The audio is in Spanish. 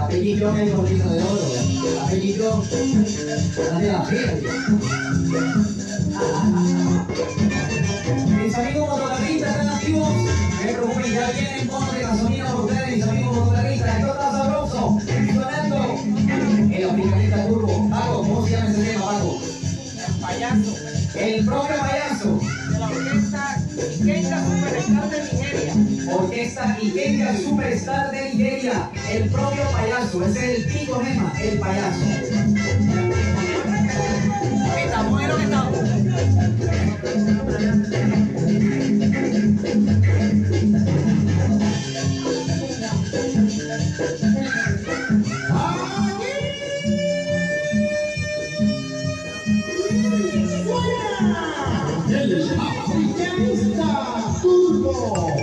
Apellido es de oro. Apellido, dale la. Mis amigos motoristas están activos. Preocupen, ya vienen bonos de gasolina por ustedes, mis amigos motoristas. Payaso El propio payaso. de la orquesta Ikenga Superstar de Nigeria. Orquesta Ikenga Superstar de Nigeria. El propio payaso. Ese es el Tico Nema, el payaso. Ahí estamos, ahí lo que estamos. El africanista turbo, el número